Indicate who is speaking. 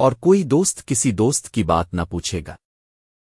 Speaker 1: اور کوئی دوست کسی دوست کی بات نہ پوچھے گا۔